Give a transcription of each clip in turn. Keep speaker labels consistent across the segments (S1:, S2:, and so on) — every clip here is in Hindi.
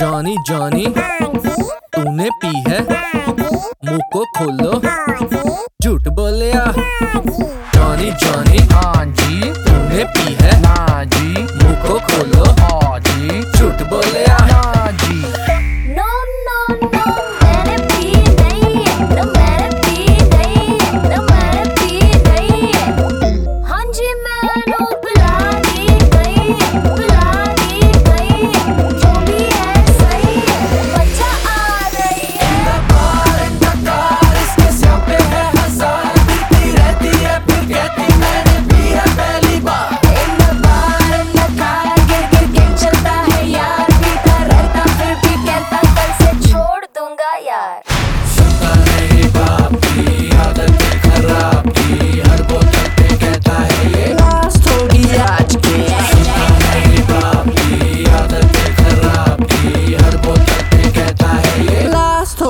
S1: जानी जानी। तूने पी है। मुँह को खोलो। झूठ बोलिया। जानी जानी।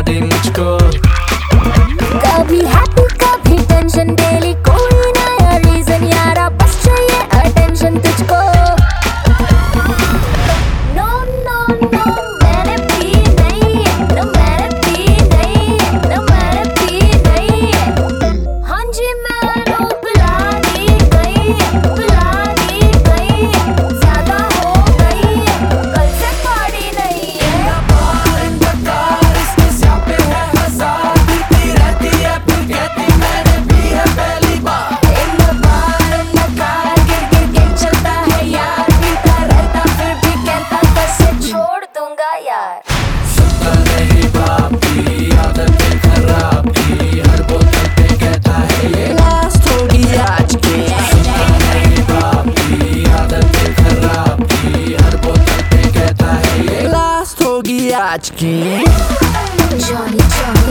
S2: mladíčko Asiático.
S3: Johnny, Johnny.